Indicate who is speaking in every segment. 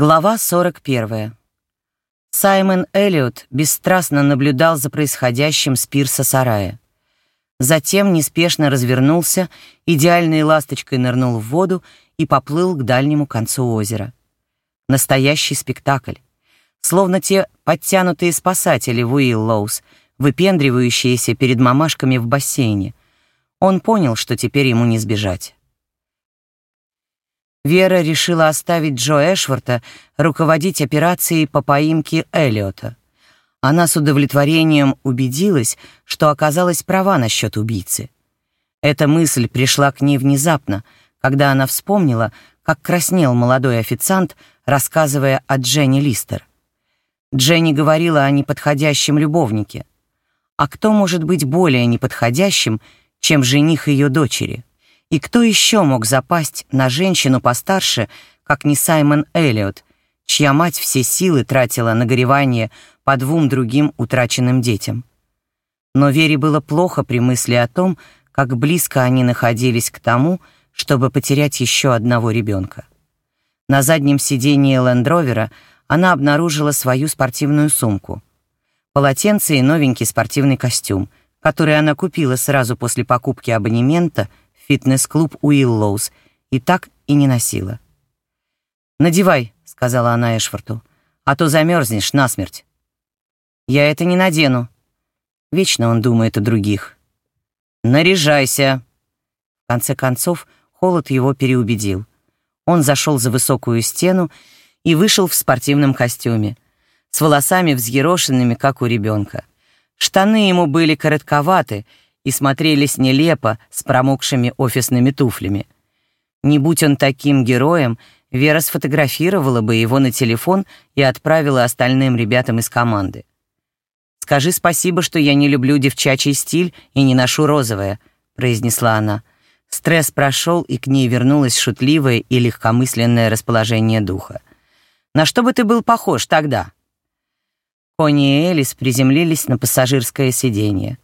Speaker 1: Глава 41. Саймон Эллиот бесстрастно наблюдал за происходящим с пирса сарая. Затем неспешно развернулся, идеальной ласточкой нырнул в воду и поплыл к дальнему концу озера. Настоящий спектакль. Словно те подтянутые спасатели в Уиллоус, выпендривающиеся перед мамашками в бассейне. Он понял, что теперь ему не сбежать. Вера решила оставить Джо Эшворта руководить операцией по поимке Эллиота. Она с удовлетворением убедилась, что оказалась права насчет убийцы. Эта мысль пришла к ней внезапно, когда она вспомнила, как краснел молодой официант, рассказывая о Дженни Листер. Дженни говорила о неподходящем любовнике. А кто может быть более неподходящим, чем жених ее дочери? И кто еще мог запасть на женщину постарше, как не Саймон Эллиот, чья мать все силы тратила на горевание по двум другим утраченным детям? Но Вере было плохо при мысли о том, как близко они находились к тому, чтобы потерять еще одного ребенка. На заднем сиденье Лендровера она обнаружила свою спортивную сумку. Полотенце и новенький спортивный костюм, который она купила сразу после покупки абонемента фитнес-клуб Уиллоус и так и не носила. «Надевай», — сказала она Эшфорту, «а то замерзнешь насмерть». «Я это не надену». Вечно он думает о других. «Наряжайся». В конце концов, холод его переубедил. Он зашел за высокую стену и вышел в спортивном костюме, с волосами взъерошенными, как у ребенка. Штаны ему были коротковаты — и смотрелись нелепо с промокшими офисными туфлями. Не будь он таким героем, Вера сфотографировала бы его на телефон и отправила остальным ребятам из команды. «Скажи спасибо, что я не люблю девчачий стиль и не ношу розовое», — произнесла она. Стресс прошел, и к ней вернулось шутливое и легкомысленное расположение духа. «На что бы ты был похож тогда?» Кони и Элис приземлились на пассажирское сиденье.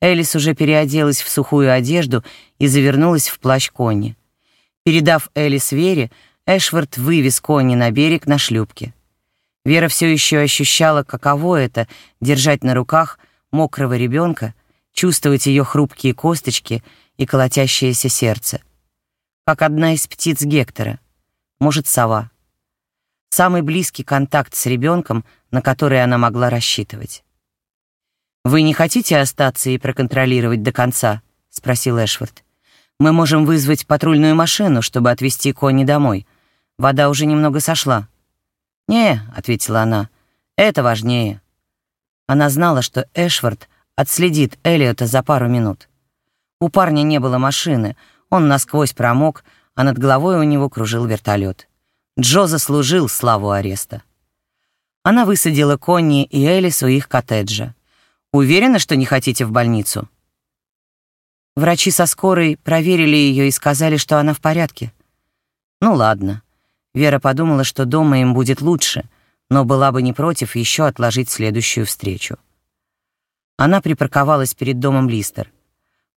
Speaker 1: Элис уже переоделась в сухую одежду и завернулась в плащ Конни. Передав Элис Вере, Эшвард вывез Конни на берег на шлюпке. Вера все еще ощущала, каково это — держать на руках мокрого ребенка, чувствовать ее хрупкие косточки и колотящееся сердце. Как одна из птиц Гектора, может, сова. Самый близкий контакт с ребенком, на который она могла рассчитывать. «Вы не хотите остаться и проконтролировать до конца?» — спросил Эшвард. «Мы можем вызвать патрульную машину, чтобы отвезти Конни домой. Вода уже немного сошла». «Не», — ответила она, — «это важнее». Она знала, что Эшвард отследит Эллиота за пару минут. У парня не было машины, он насквозь промок, а над головой у него кружил вертолет. Джо заслужил славу ареста. Она высадила Конни и Элис у их коттеджа. Уверены, что не хотите в больницу?» Врачи со скорой проверили ее и сказали, что она в порядке. Ну ладно. Вера подумала, что дома им будет лучше, но была бы не против еще отложить следующую встречу. Она припарковалась перед домом Листер.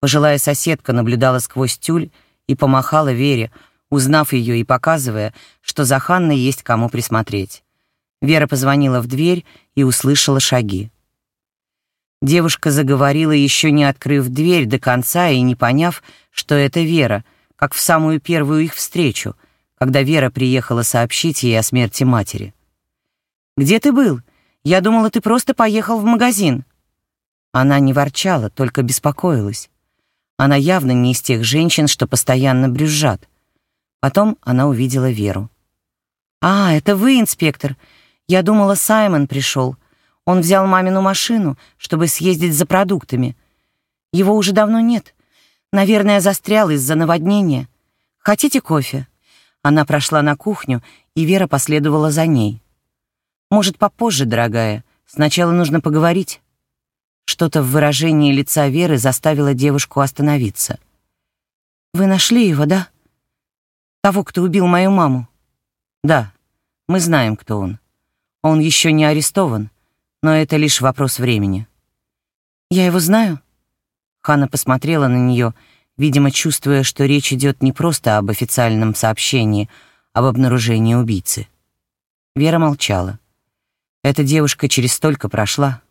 Speaker 1: Пожилая соседка наблюдала сквозь тюль и помахала Вере, узнав ее и показывая, что за Ханной есть кому присмотреть. Вера позвонила в дверь и услышала шаги. Девушка заговорила, еще не открыв дверь до конца и не поняв, что это Вера, как в самую первую их встречу, когда Вера приехала сообщить ей о смерти матери. «Где ты был? Я думала, ты просто поехал в магазин». Она не ворчала, только беспокоилась. Она явно не из тех женщин, что постоянно брюзжат. Потом она увидела Веру. «А, это вы, инспектор. Я думала, Саймон пришел. Он взял мамину машину, чтобы съездить за продуктами. Его уже давно нет. Наверное, застрял из-за наводнения. Хотите кофе?» Она прошла на кухню, и Вера последовала за ней. «Может, попозже, дорогая. Сначала нужно поговорить». Что-то в выражении лица Веры заставило девушку остановиться. «Вы нашли его, да? Того, кто убил мою маму?» «Да, мы знаем, кто он. Он еще не арестован, но это лишь вопрос времени. «Я его знаю?» Хана посмотрела на нее, видимо, чувствуя, что речь идет не просто об официальном сообщении, об обнаружении убийцы. Вера молчала. Эта девушка через столько прошла.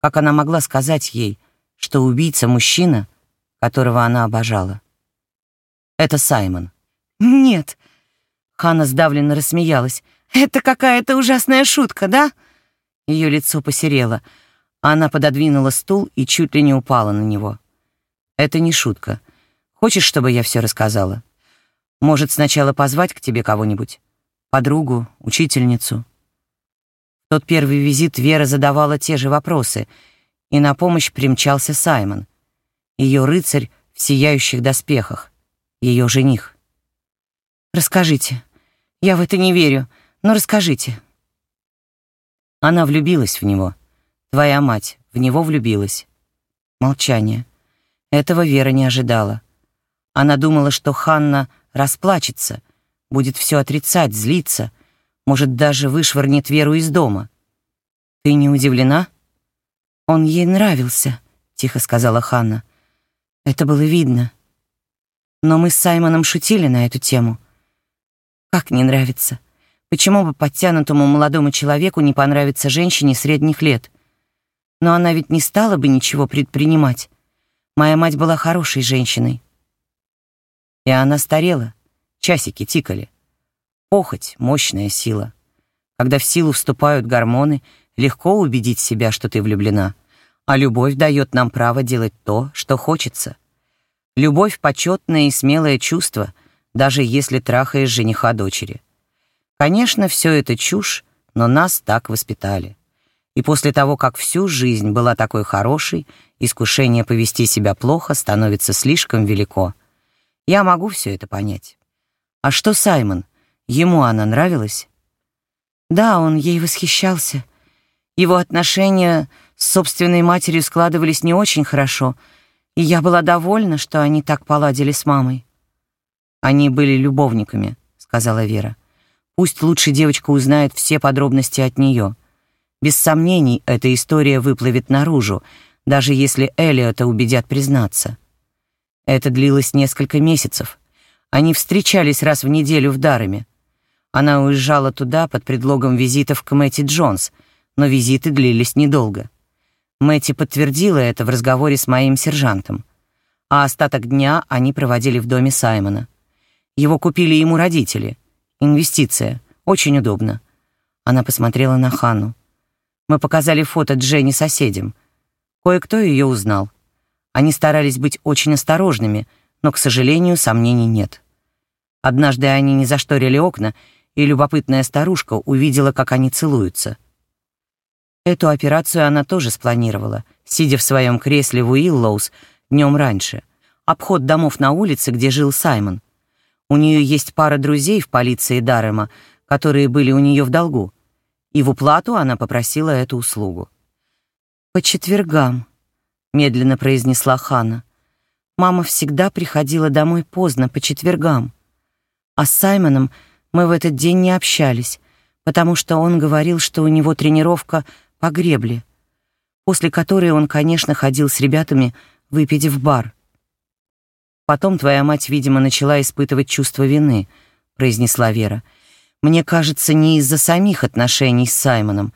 Speaker 1: Как она могла сказать ей, что убийца — мужчина, которого она обожала? Это Саймон.
Speaker 2: «Нет», — Ханна сдавленно рассмеялась. «Это какая-то ужасная шутка, да?»
Speaker 1: Ее лицо посерело. Она пододвинула стул и чуть ли не упала на него. «Это не шутка. Хочешь, чтобы я все рассказала? Может, сначала позвать к тебе кого-нибудь? Подругу, учительницу?» В тот первый визит Вера задавала те же вопросы, и на помощь примчался Саймон, ее рыцарь в сияющих доспехах, ее жених.
Speaker 2: «Расскажите. Я в это не верю, но расскажите».
Speaker 1: Она влюбилась в него. Твоя мать в него влюбилась. Молчание. Этого Вера не ожидала. Она думала, что Ханна расплачется, будет все отрицать, злиться, может, даже вышвырнет Веру из дома. Ты не удивлена?
Speaker 2: Он ей нравился, тихо сказала Ханна. Это было видно. Но мы с Саймоном шутили на эту тему. Как не нравится? Почему бы подтянутому молодому человеку не понравиться женщине средних лет? Но она ведь не стала бы ничего предпринимать. Моя мать была хорошей женщиной.
Speaker 1: И она старела, часики тикали. Похоть — мощная сила. Когда в силу вступают гормоны, легко убедить себя, что ты влюблена. А любовь дает нам право делать то, что хочется. Любовь — почетное и смелое чувство, даже если трахаешь жениха дочери. Конечно, все это чушь, но нас так воспитали. И после того, как всю жизнь была такой хорошей, искушение повести себя плохо становится слишком велико. Я могу все это понять. А что Саймон? Ему она нравилась?
Speaker 2: Да, он ей восхищался. Его отношения с собственной матерью складывались не очень хорошо, и я была довольна, что они так поладили с мамой.
Speaker 1: «Они были любовниками», — сказала Вера. «Пусть лучше девочка узнает все подробности от нее. Без сомнений, эта история выплывет наружу, даже если Элиота убедят признаться». Это длилось несколько месяцев. Они встречались раз в неделю в Дареме. Она уезжала туда под предлогом визитов к Мэтти Джонс, но визиты длились недолго. Мэтти подтвердила это в разговоре с моим сержантом. А остаток дня они проводили в доме Саймона. Его купили ему родители. Инвестиция. Очень удобно. Она посмотрела на Ханну. Мы показали фото Дженни соседям. Кое-кто ее узнал. Они старались быть очень осторожными, но, к сожалению, сомнений нет. Однажды они не зашторили окна, и любопытная старушка увидела, как они целуются. Эту операцию она тоже спланировала, сидя в своем кресле в Уиллоус днем раньше. Обход домов на улице, где жил Саймон. У нее есть пара друзей в полиции Дарема, которые были у нее в долгу, и в уплату она попросила эту услугу.
Speaker 2: «По четвергам», — медленно произнесла Хана. «Мама всегда приходила домой поздно, по четвергам. А с Саймоном мы в этот день не общались, потому что он говорил, что у него тренировка по гребле, после которой он, конечно, ходил с ребятами выпить в бар.
Speaker 1: «Потом твоя мать, видимо, начала испытывать чувство вины», — произнесла Вера. «Мне кажется, не из-за самих отношений с Саймоном,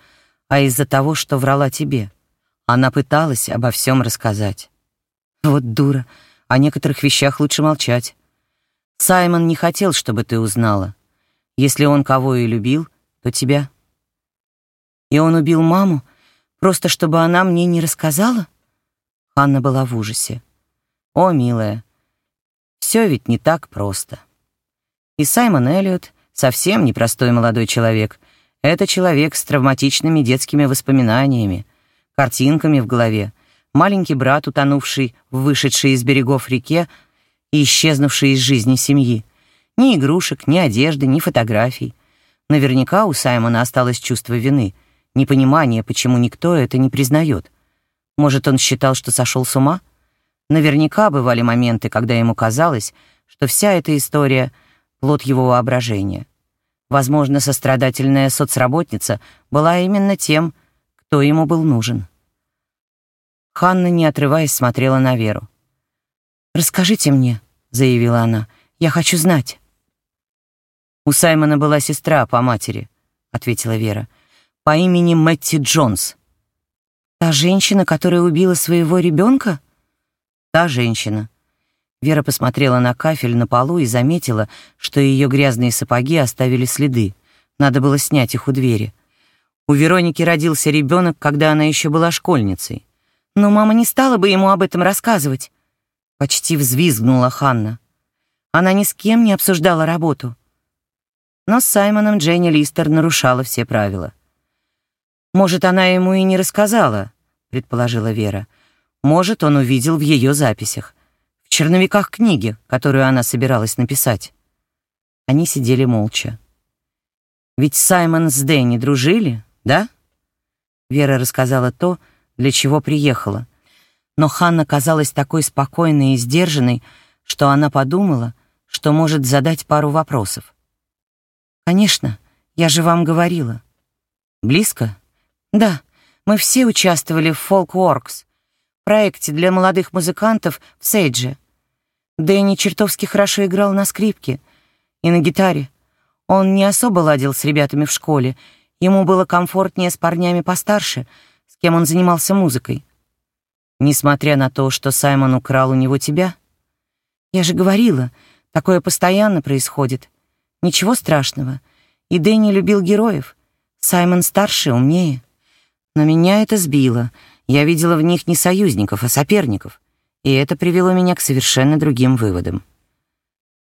Speaker 1: а из-за того, что врала тебе». Она пыталась обо всем рассказать. Вот дура, о некоторых вещах лучше молчать. Саймон не хотел, чтобы ты узнала. Если он кого и любил, то тебя.
Speaker 2: И он убил маму, просто чтобы она мне не рассказала?
Speaker 1: Ханна была в ужасе. О, милая, все ведь не так просто. И Саймон Эллиот совсем непростой молодой человек. Это человек с травматичными детскими воспоминаниями, картинками в голове, маленький брат, утонувший в вышедшей из берегов реке и исчезнувший из жизни семьи. Ни игрушек, ни одежды, ни фотографий. Наверняка у Саймона осталось чувство вины, непонимание, почему никто это не признает. Может, он считал, что сошел с ума? Наверняка бывали моменты, когда ему казалось, что вся эта история — плод его воображения. Возможно, сострадательная соцработница была именно тем, кто ему был нужен. Ханна, не отрываясь, смотрела на Веру.
Speaker 2: «Расскажите мне», — заявила она, — «я хочу знать».
Speaker 1: У Саймона была сестра по матери. ответила Вера. «По имени Мэтти Джонс».
Speaker 2: «Та женщина, которая убила своего ребенка?»
Speaker 1: «Та женщина». Вера посмотрела на кафель на полу и заметила, что ее грязные сапоги оставили следы. Надо было снять их у двери. У Вероники родился ребенок, когда она еще была школьницей.
Speaker 2: Но мама не стала бы ему об этом рассказывать.
Speaker 1: Почти взвизгнула Ханна. Она ни с кем не обсуждала работу. Но с Саймоном Дженни Листер нарушала все правила. «Может, она ему и не рассказала», — предположила Вера. «Может, он увидел в ее записях, в черновиках книги, которую она собиралась написать». Они сидели молча. «Ведь Саймон с Дэнни дружили, да?» Вера рассказала то, для чего приехала. Но Ханна казалась такой спокойной и сдержанной, что она подумала, что может задать пару вопросов.
Speaker 2: «Конечно, я же вам говорила».
Speaker 1: «Близко?»
Speaker 2: «Да, мы все участвовали в Folkworks, проекте для молодых музыкантов в Сейдже. Дэнни чертовски хорошо играл на скрипке и на гитаре. Он не особо ладил с ребятами в школе, ему было комфортнее с парнями постарше, с кем он занимался музыкой.
Speaker 1: Несмотря на то, что Саймон украл у него тебя?
Speaker 2: Я же говорила, такое постоянно происходит. Ничего страшного. И Дэнни любил героев. Саймон старше, умнее. Но меня это сбило. Я видела в них не союзников, а соперников. И это привело меня к совершенно другим выводам.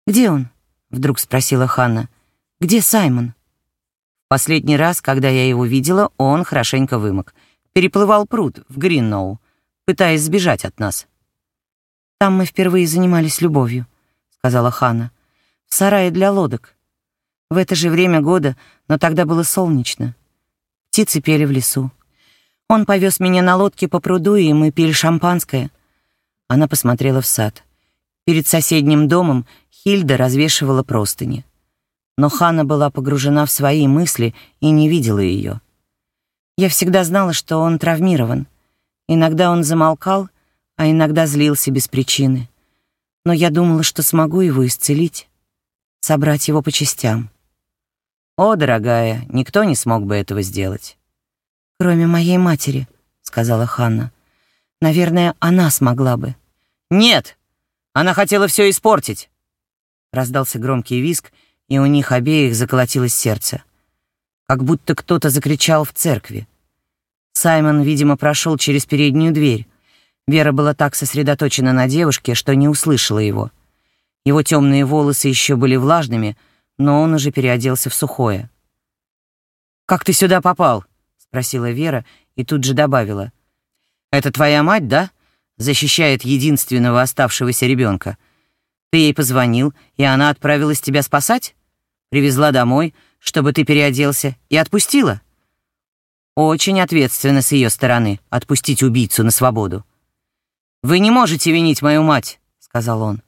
Speaker 2: «Где он?» — вдруг спросила Ханна. «Где Саймон?»
Speaker 1: Последний раз, когда я его видела, он хорошенько вымок. Переплывал пруд в Гринноу, пытаясь сбежать от нас.
Speaker 2: «Там мы впервые занимались любовью», — сказала Ханна. «В сарае для лодок. В это же время года, но тогда было солнечно. Птицы пели в лесу. Он повез меня на лодке по пруду, и мы пили шампанское.
Speaker 1: Она посмотрела в сад. Перед соседним домом Хильда развешивала простыни. Но Хана была погружена в свои мысли и не видела ее.
Speaker 2: Я всегда знала, что он травмирован. Иногда он замолкал, а иногда злился без причины. Но я думала, что смогу его исцелить, собрать его по частям.
Speaker 1: «О, дорогая, никто не смог бы этого сделать».
Speaker 2: «Кроме моей матери», — сказала Ханна. «Наверное, она смогла бы».
Speaker 1: «Нет! Она хотела все испортить!» Раздался громкий визг, и у них обеих заколотилось сердце. Как будто кто-то закричал в церкви. Саймон, видимо, прошел через переднюю дверь. Вера была так сосредоточена на девушке, что не услышала его. Его темные волосы еще были влажными — но он уже переоделся в сухое. «Как ты сюда попал?» — спросила Вера и тут же добавила. «Это твоя мать, да? Защищает единственного оставшегося ребенка. Ты ей позвонил, и она отправилась тебя спасать? Привезла домой, чтобы ты переоделся, и отпустила?» Очень ответственно с ее стороны отпустить убийцу на свободу. «Вы не можете винить мою мать», — сказал он.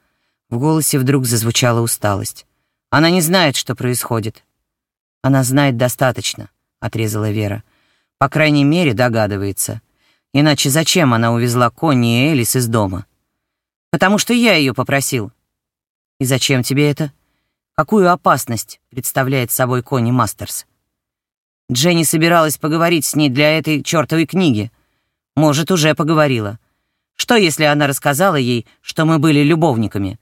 Speaker 1: В голосе вдруг зазвучала усталость. Она не знает, что происходит. Она знает достаточно, отрезала Вера. По крайней мере, догадывается. Иначе зачем она увезла Конни и Элис из дома? Потому что я ее попросил. И зачем тебе это? Какую опасность представляет собой Конни Мастерс? Дженни собиралась поговорить с ней для этой чертовой книги. Может, уже поговорила. Что, если она рассказала ей, что мы были любовниками?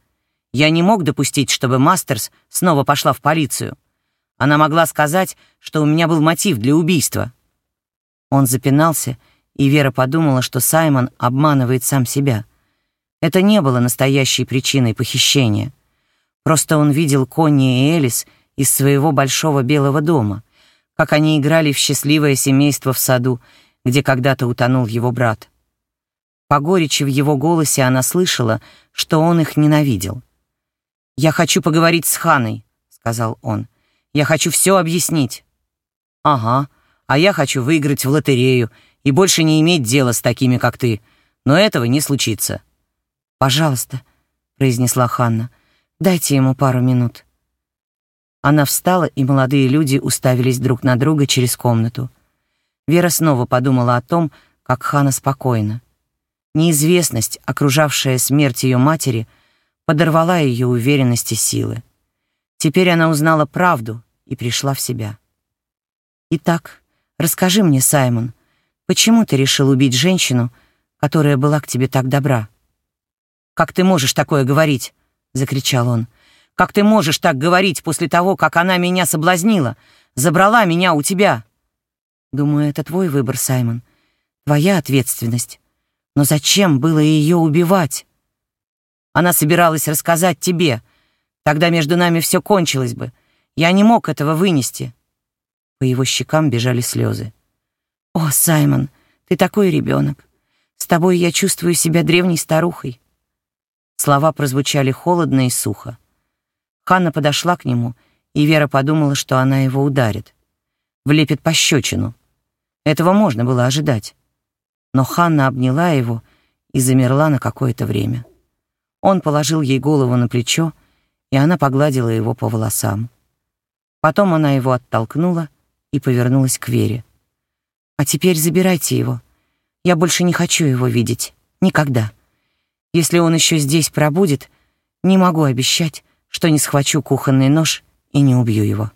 Speaker 1: Я не мог допустить, чтобы Мастерс снова пошла в полицию. Она могла сказать, что у меня был мотив для убийства. Он запинался, и Вера подумала, что Саймон обманывает сам себя. Это не было настоящей причиной похищения. Просто он видел Конни и Элис из своего большого белого дома, как они играли в счастливое семейство в саду, где когда-то утонул его брат. По горечи в его голосе она слышала, что он их ненавидел. «Я хочу поговорить с Ханой», — сказал он. «Я хочу все объяснить». «Ага, а я хочу выиграть в лотерею и больше не иметь дела с такими, как ты. Но этого не случится».
Speaker 2: «Пожалуйста», — произнесла Ханна, — «дайте ему пару минут».
Speaker 1: Она встала, и молодые люди уставились друг на друга через комнату. Вера снова подумала о том, как Хана спокойна. Неизвестность, окружавшая смерть ее матери — подорвала ее уверенность и силы. Теперь она узнала правду и пришла в себя.
Speaker 2: Итак, расскажи мне, Саймон, почему ты решил убить женщину, которая была к тебе так добра?»
Speaker 1: «Как ты можешь такое говорить?» — закричал он. «Как ты можешь так говорить после того, как она меня соблазнила, забрала меня у тебя?»
Speaker 2: «Думаю, это твой выбор, Саймон, твоя ответственность. Но зачем было ее убивать?»
Speaker 1: «Она собиралась рассказать тебе. Тогда между нами все кончилось бы. Я не мог этого вынести».
Speaker 2: По его щекам бежали слезы. «О, Саймон, ты такой ребенок. С тобой я чувствую себя древней старухой.
Speaker 1: Слова прозвучали холодно и сухо. Ханна подошла к нему, и Вера подумала, что она его ударит. Влепит пощечину. Этого можно было ожидать. Но Ханна обняла его и замерла на какое-то время. Он положил ей голову на плечо, и она погладила его по волосам. Потом она его оттолкнула и повернулась к Вере.
Speaker 2: «А теперь забирайте его. Я больше не хочу его видеть. Никогда». Если он еще здесь пробудет, не могу обещать, что не схвачу кухонный нож и не убью его.